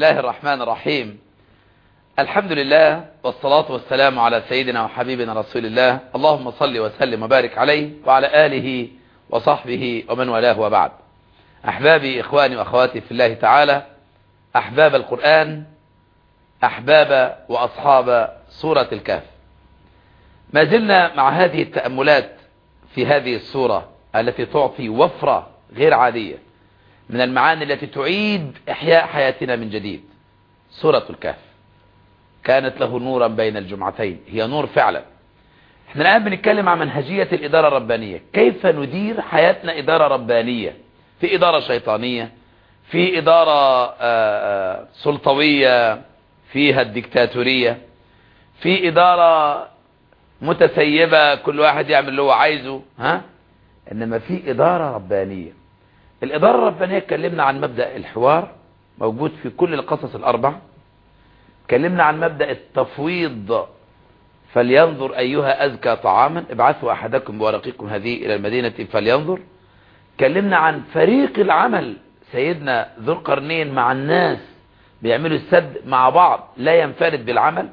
الله الرحمن الرحيم. الحمد لله والصلاة والسلام على سيدنا وحبيبنا رسول الله. اللهم صل وسلم وبارك عليه وعلى آله وصحبه ومن والاه وبعد. أحبابي إخواني وأخواتي في الله تعالى أحباب القرآن أحباب وأصحاب سورة الكهف. ما زلنا مع هذه التأملات في هذه السورة التي تعطي وفرة غير عادية. من المعاني التي تعيد إحياء حياتنا من جديد. سورة الكهف. كانت له نورا بين الجمعتين. هي نور فعلا. إحنا الآن بنتكلم عن منهجية الإدارة الربانية. كيف ندير حياتنا إدارة ربانية؟ في إدارة شيطانية في إدارة آآ آآ سلطوية فيها الدكتاتورية في إدارة متسيبة كل واحد يعمل اللي هو عايزه ها؟ إنما في إدارة ربانية. الإدارة الربانية اتكلمنا عن مبدأ الحوار موجود في كل القصص الأربع. اتكلمنا عن مبدأ التفويض فلينظر أيها أزكى طعاما. ابعثوا أحدكم بورقكم هذه إلى المدينة فلينظر. اتكلمنا عن فريق العمل سيدنا ذو القرنين مع الناس بيعملوا السد مع بعض لا ينفرد بالعمل.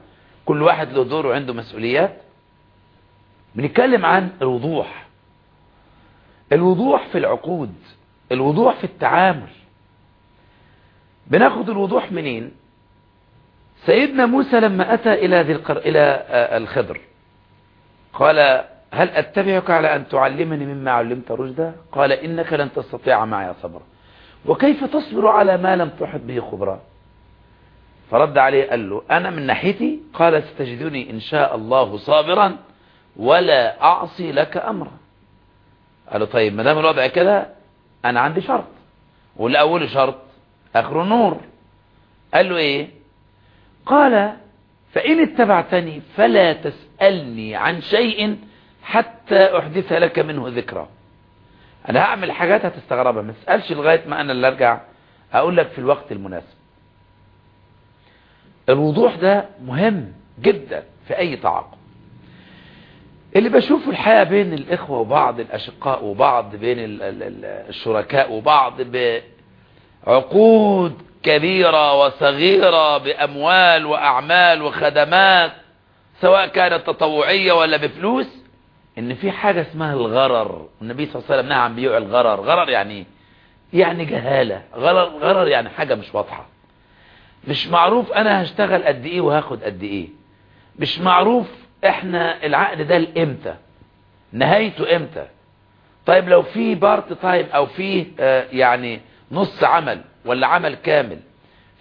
كل واحد له دور وعنده مسؤوليات. بنتكلم عن الوضوح. الوضوح في العقود. الوضوح في التعامل. بناخد الوضوح منين؟ سيدنا موسى لما أتى إلى ذي القر... إلى الخضر قال هل أتبعك على أن تعلمني مما علمت رشدا؟ قال إنك لن تستطيع معي صبرا. وكيف تصبر على ما لم تحط به خبرا؟ فرد عليه قال له أنا من ناحيتي؟ قال ستجدني إن شاء الله صابرا ولا أعصي لك أمرا. قال له طيب ما دام الوضع كده أنا عندي شرط. والأول شرط آخره نور قال له إيه؟ قال فإن اتبعتني فلا تسألني عن شيء حتى أحدث لك منه ذكرى. أنا هعمل حاجات هتستغربها. ما تسألش لغاية ما أنا اللي أرجع أقول لك في الوقت المناسب. الوضوح ده مهم جدا في أي تعاقب اللي بشوفه الحياة بين الإخوة وبعض الأشقاء وبعض بين الشركاء وبعض بعقود كبيرة وصغيرة بأموال وأعمال وخدمات سواء كانت تطوعية ولا بفلوس إن في حاجة اسمها الغرر. النبي صلى الله عليه وسلم عن بيوع الغرر. غرر يعني يعني جهالة. غرر, غرر يعني حاجة مش واضحة. مش معروف أنا هشتغل قد إيه وهاخد قد إيه. مش معروف إحنا العقد ده لامتى؟ نهايته إمتى؟ طيب لو في part time أو في آه يعني نص عمل ولا عمل كامل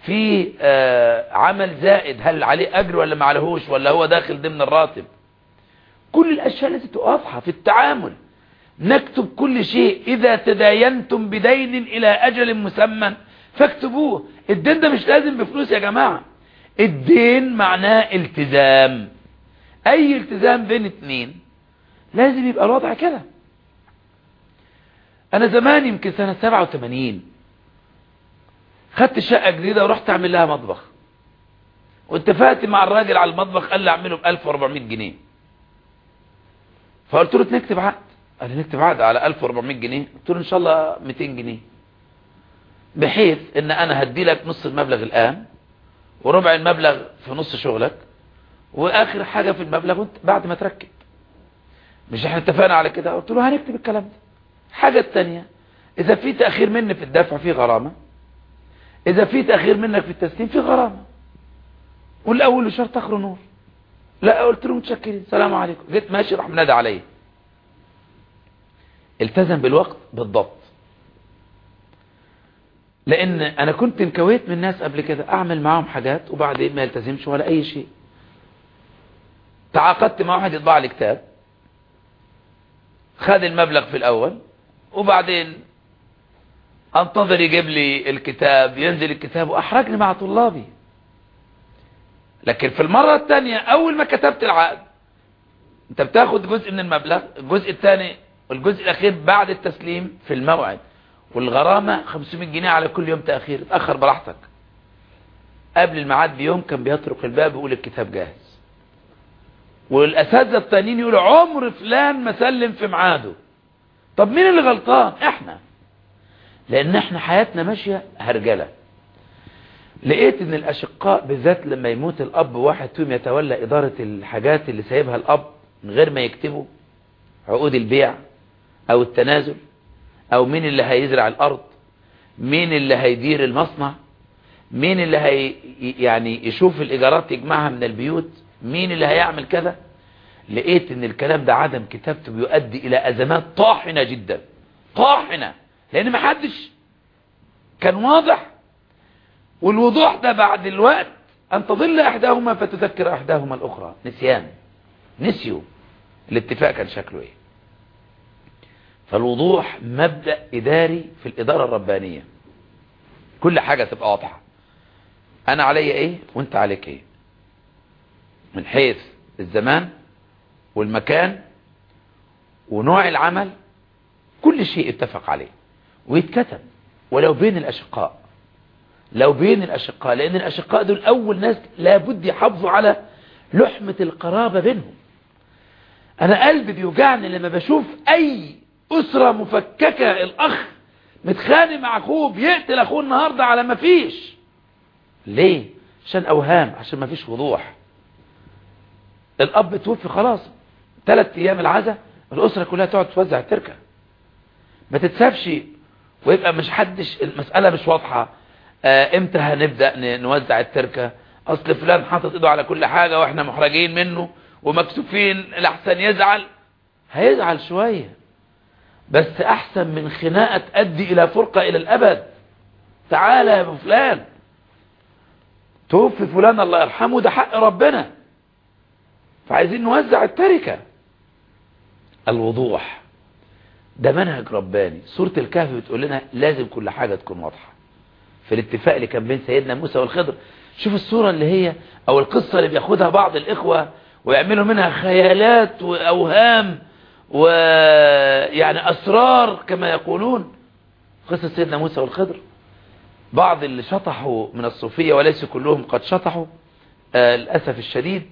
في آه عمل زائد هل عليه أجر ولا ما عليهوش ولا هو داخل ضمن الراتب؟ كل الأشياء التي واضحه في التعامل. نكتب كل شيء. إذا تداينتم بدين إلى أجل مسمى فاكتبوه. الدين ده مش لازم بفلوس يا جماعة. الدين معناه التزام. أي التزام بين اتنين لازم يبقى الوضع كده. أنا زمان يمكن سنة 87 خدت شقة جديدة ورحت أعمل لها مطبخ. واتفقت مع الراجل على المطبخ قال لي أعمله ب 1400 جنيه. فقلت له نكتب عقد. قال لي نكتب عقد على 1400 جنيه. قلت له إن شاء الله 200 جنيه. بحيث إن أنا هدي لك نص المبلغ الآن وربع المبلغ في نص شغلك. وآخر حاجة في المبلغ بعد ما تركب. مش إحنا اتفقنا على كده؟ قلت له هنكتب الكلام ده. حاجة التانية إذا في تأخير مني في الدفع في غرامة. إذا في تأخير منك في التسليم في غرامة. والأول شرط آخر نور. لا قلت له متشكرين. سلام عليكم. جيت ماشي راح منادى عليا. التزم بالوقت بالضبط. لأن أنا كنت انكويت من الناس قبل كده أعمل معاهم حاجات وبعدين ما يلتزمش ولا أي شيء. تعاقدت مع واحد يطبع لي كتاب خد المبلغ في الأول وبعدين أنتظر يجيب لي الكتاب ينزل الكتاب واحرجني مع طلابي. لكن في المرة الثانية أول ما كتبت العقد أنت بتاخد جزء من المبلغ الجزء الثاني والجزء الأخير بعد التسليم في الموعد. والغرامة 500 جنيه على كل يوم تأخير اتأخر براحتك. قبل الميعاد بيوم كان بيطرق الباب ويقول الكتاب جاهز. والأساتذة التانيين يقولوا عمر فلان ما سلم في ميعاده. طب مين اللي غلطان؟ إحنا. لأن إحنا حياتنا ماشية هرجلة. لقيت إن الأشقاء بالذات لما يموت الأب واحد فيهم يتولى إدارة الحاجات اللي سايبها الأب من غير ما يكتبوا عقود البيع أو التنازل أو مين اللي هيزرع الأرض مين اللي هيدير المصنع مين اللي هي يعني يشوف الإيجارات يجمعها من البيوت. مين اللي هيعمل كذا؟ لقيت إن الكلام ده عدم كتابته بيؤدي إلى أزمات طاحنة جدا. طاحنة. لأن ما حدش. كان واضح. والوضوح ده بعد الوقت. أن تضل إحداهما فتذكر إحداهما الأخرى. نسيان. نسيوا. الاتفاق كان شكله إيه؟ فالوضوح مبدأ إداري في الإدارة الربانية. كل حاجة تبقى واضحة. أنا علي إيه؟ وأنت عليك إيه؟ من حيث الزمان والمكان ونوع العمل كل شيء اتفق عليه. ويتكتب. ولو بين الأشقاء. لو بين الأشقاء. لأن الأشقاء دول أول ناس لابد يحافظوا على لحمة القرابة بينهم. أنا قلبي بيوجعني لما بشوف أي أسرة مفككة الأخ متخانق مع أخوه بيقتل أخوه النهاردة على ما فيش. ليه؟ عشان أوهام عشان ما فيش وضوح. الأب توفي خلاص. ثلاث أيام العزاء الأسرة كلها تقعد توزع التركة. ما تتسابش ويبقى مش حدش المسألة مش واضحة. آه إمتى هنبدأ نوزع التركة؟ أصل فلان حاطط إيده على كل حاجة وإحنا محرجين منه ومكسوفين الأحسن يزعل. هيزعل شوية. بس أحسن من خناقة تؤدي إلى فرقة إلى الأبد. تعالى يا أبو فلان. توفي فلان الله يرحمه ده حق ربنا. فعايزين نوزع التركة. الوضوح. ده منهج رباني. سورة الكهف بتقول لنا لازم كل حاجة تكون واضحة. في الاتفاق اللي كان بين سيدنا موسى والخضر. شوف الصورة اللي هي أو القصة اللي بياخدها بعض الإخوة ويعملوا منها خيالات وأوهام ويعني أسرار كما يقولون. قصة سيدنا موسى والخضر. بعض اللي شطحوا من الصوفية وليس كلهم قد شطحوا. آه للأسف الشديد.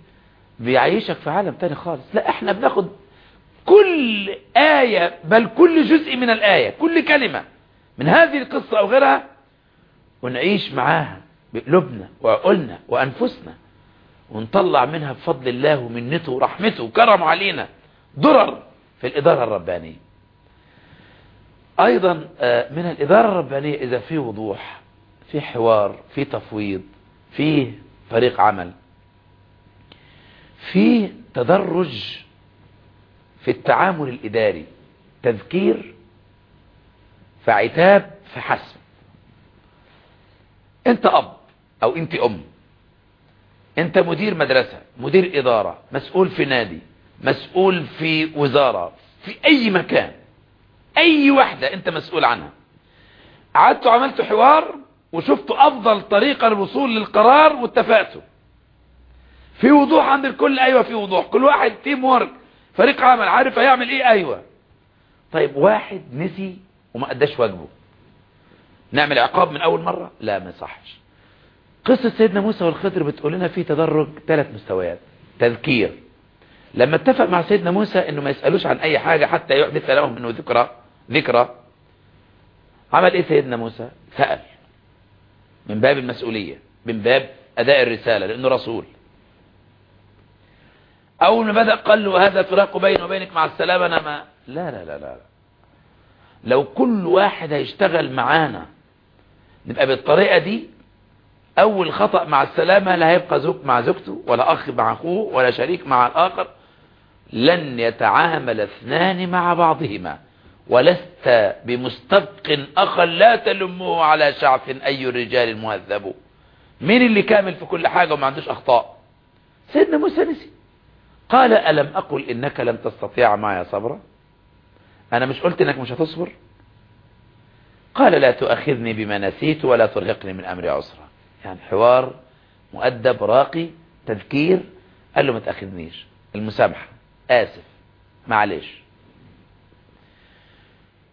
بيعيشك في عالم تاني خالص. لا إحنا بناخد كل آية بل كل جزء من الآية كل كلمة من هذه القصة أو غيرها ونعيش معاها بقلوبنا وعقولنا وأنفسنا ونطلع منها بفضل الله ومنته ورحمته وكرم علينا درر في الإدارة الربانية. أيضا من الإدارة الربانية إذا في وضوح في حوار في تفويض في طريق عمل في تدرج في التعامل الإداري تذكير فعتاب فحسم أنت أب أو أنت أم أنت مدير مدرسة مدير إدارة مسؤول في نادي مسؤول في وزارة في أي مكان أي وحدة أنت مسؤول عنها. قعدتوا عملتوا حوار وشفتوا أفضل طريقة للوصول للقرار واتفقتوا في وضوح عند الكل أيوة في وضوح. كل واحد تيم وورك فريق عمل عارف هيعمل إيه؟ أيوة. طيب واحد نسي وما أداش واجبه. نعمل عقاب من أول مرة؟ لا ما صحش قصة سيدنا موسى والخضر بتقول لنا في تدرج ثلاث مستويات. تذكير. لما اتفق مع سيدنا موسى إنه ما يسألوش عن أي حاجة حتى يحدث لهم إنه ذكرى ذكرى. عمل إيه سيدنا موسى؟ سأل. من باب المسؤولية من باب أداء الرسالة لأنه رسول. اول ما بدأ قال له هذا فراق بيني وبينك مع السلامة؟ أنا ما لا لا لا لا لو كل واحد هيشتغل معانا نبقى بالطريقة دي أول خطأ مع السلامة لا هيبقى زوج مع زوجته ولا أخ مع أخوه ولا شريك مع الآخر. لن يتعامل اثنان مع بعضهما. ولست بمستبق اخا لا تلمه على شعث أي الرجال المهذب. مين اللي كامل في كل حاجة وما عندوش أخطاء؟ سيدنا موسى نسي. قال ألم أقل إنك لن تستطيع معي صبرا؟ أنا مش قلت إنك مش هتصبر. قال لا تؤخذني بما نسيت ولا ترهقني من أمري عسرا. يعني حوار مؤدب راقي تذكير. قال له ما تأخذنيش. المسامحة. آسف. معلش.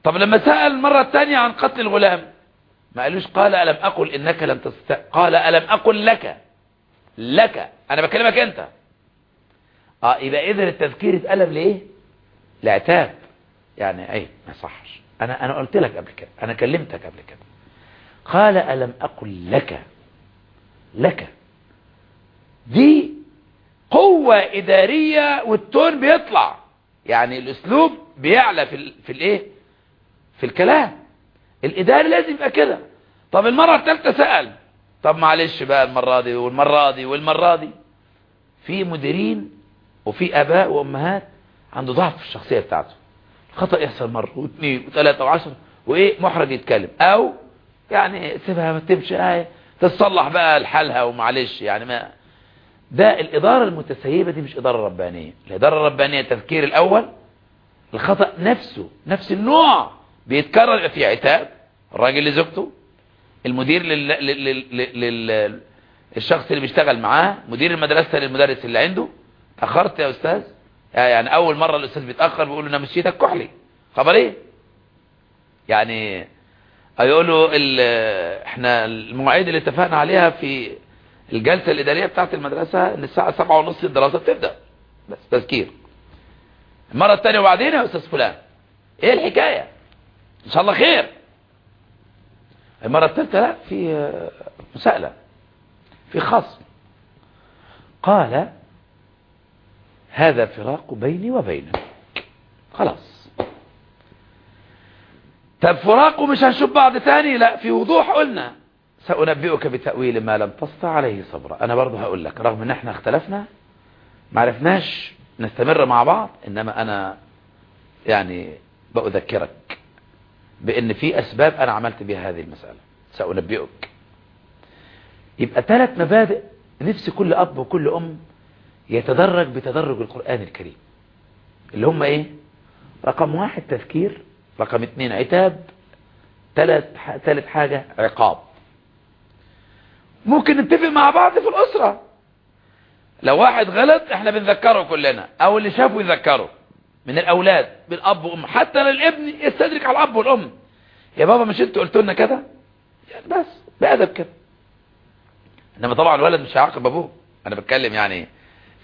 طب لما سأل المرة الثانية عن قتل الغلام ما قالوش قال ألم أقل إنك لن تستطيع قال ألم أقل لك. لك. أنا بكلمك أنت. آه يبقى اذا التذكير اتقلب لإيه؟ لعتاب. يعني إيه؟ ما صحش. أنا أنا قلت لك قبل كده. أنا كلمتك قبل كده. قال ألم أقل لك؟ لك. دي قوة إدارية والتون بيطلع. يعني الأسلوب بيعلى في. في الإيه؟ في الكلام. الإداري لازم يبقى كده. طب المرة الثالثة سأل. طب معلش بقى المرة دي والمرة دي والمرة دي. في مديرين وفي أباء وأمهات عنده ضعف في الشخصية بتاعته. الخطأ يحصل مرة واثنين وثلاثة وعشرة وإيه؟ محرج يتكلم. أو يعني سيبها ما تمشي آية تتصلح بقى لحالها ومعلش يعني ما. ده الإدارة المتسيبة دي مش إدارة ربانية. الإدارة الربانية التفكير الأول الخطأ نفسه نفس النوع بيتكرر فيه عتاب. الراجل لزوجته المدير لل... لل... لل... لل... الشخص اللي بيشتغل معاه مدير المدرسة للمدرس اللي عنده. تأخرت يا أستاذ؟ يعني أول مرة الأستاذ بيتأخر بيقول له أنا مشيتك كحلي. خبر إيه؟ يعني هيقول له إحنا المواعيد اللي اتفقنا عليها في الجلسة الإدارية بتاعت المدرسة إن الساعة سبعة ونص الدراسة بتبدأ. بس تذكير. المرة الثانية وبعدين يا أستاذ فلان. إيه الحكاية؟ إن شاء الله خير. المرة الثالثة لا في مسألة. في خصم. قال هذا فراق بيني وبينك خلاص. طب فراقه مش هنشوف بعض تاني لا في وضوح قلنا. سأنبئك بتأويل ما لم تستطع عليه صبرا. أنا برضه هقول لك رغم إن إحنا اختلفنا ما عرفناش نستمر مع بعض إنما أنا يعني بأذكرك بأن في أسباب أنا عملت بها هذه المسألة. سأنبئك. يبقى ثلاث مبادئ نفس كل أب وكل أم يتدرج بتدرج القرآن الكريم. اللي هم إيه؟ رقم واحد تذكير رقم اتنين عتاب ثالث حاجة عقاب. ممكن نتفق مع بعض في الأسرة. لو واحد غلط إحنا بنذكره كلنا أو اللي شافه يذكره. من الأولاد بالاب وام حتى للابن يستدرك على الأب والأم. يا بابا مش أنتوا قلتوا لنا كده؟ يعني بس بأدب كده. إنما طبعا الولد مش هيعاقب أبوه. أنا بتكلم يعني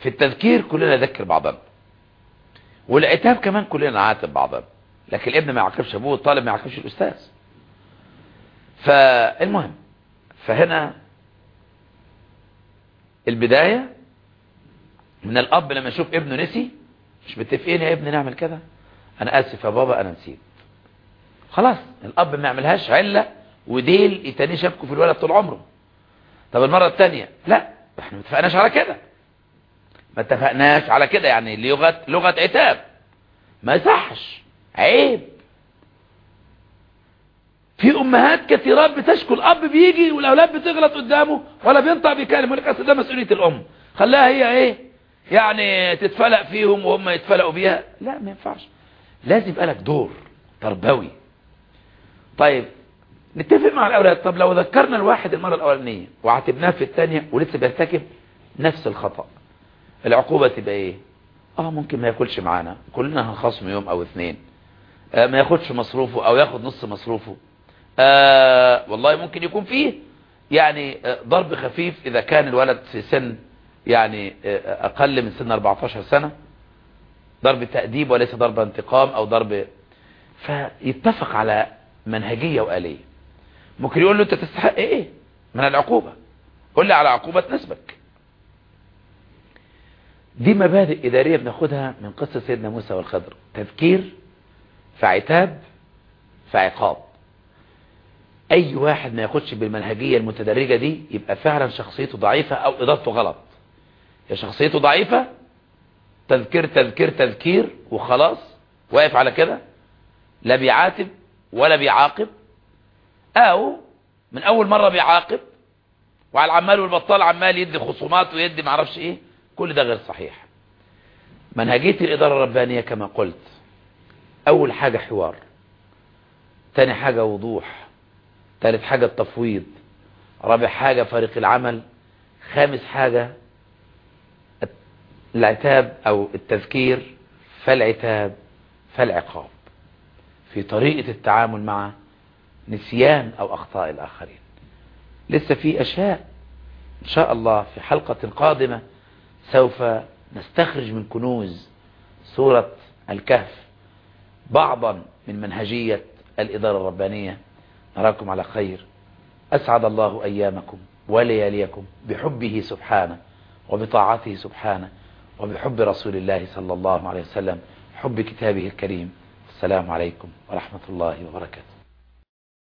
في التذكير كلنا نذكر بعضنا. والعتاب كمان كلنا نعاتب بعضنا. لكن الابن ما يعاقبش أبوه الطالب ما يعاقبش الأستاذ. فالمهم فهنا البداية من الأب لما يشوف ابنه نسي مش متفقين يا ابني نعمل كده؟ أنا آسف يا بابا أنا نسيت. خلاص الأب ما يعملهاش علة وديل يتاني شبكه في الولد طول عمره. طب المرة الثانية لا إحنا ما اتفقناش على كده. ما اتفقناش على كده يعني لغة لغة عتاب. ما يصحش عيب. في أمهات كثيرات بتشكو الأب بيجي والأولاد بتغلط قدامه ولا بينطق بيكلم يقول لك اصل ده مسؤولية الأم. خلاها هي إيه؟ يعني تتفلق فيهم وهم يتفلقوا بيها. لا ما ينفعش. لازم يبقى لك دور تربوي. طيب نتفق مع الأولاد. طب لو ذكرنا الواحد المرة الأولانية وعاتبناه في الثانية ولسه بيرتكب نفس الخطأ. العقوبة تبقى إيه؟ آه ممكن ما ياكلش معانا. كلنا هنخصم يوم أو اثنين آه ما ياخدش مصروفه أو ياخد نص مصروفه. آه والله ممكن يكون فيه يعني آه ضرب خفيف إذا كان الولد في سن يعني آه أقل من سن 14 سنة. ضرب تأديب وليس ضرب انتقام أو ضرب فيتفق على منهجية وآلية. ممكن يقول له أنت تستحق إيه؟ من العقوبة. قل لي على عقوبة تناسبك دي مبادئ إدارية بناخدها من قصة سيدنا موسى والخضر. تذكير فعتاب فعقاب أي واحد ما ياخدش بالمنهجية المتدرجة دي يبقى فعلا شخصيته ضعيفة أو إضافته غلط. يا شخصيته ضعيفة تذكير تذكير تذكير وخلاص واقف على كده لا بيعاتب ولا بيعاقب أو من أول مرة بيعاقب وعلى العمال والبطال عمال يدي خصومات ويدي معرفش إيه كل ده غير صحيح. منهجية الإدارة الربانية كما قلت أول حاجة حوار تاني حاجة وضوح ثالث حاجة التفويض رابع حاجة فريق العمل خامس حاجة العتاب أو التذكير فالعتاب فالعقاب. في طريقة التعامل مع نسيان أو أخطاء الآخرين. لسه في أشياء إن شاء الله في حلقة قادمة سوف نستخرج من كنوز سورة الكهف بعضا من منهجية الإدارة الربانية. نراكم على خير. أسعد الله أيامكم ولياليكم بحبه سبحانه وبطاعته سبحانه وبحب رسول الله صلى الله عليه وسلم حب كتابه الكريم. السلام عليكم ورحمة الله وبركاته.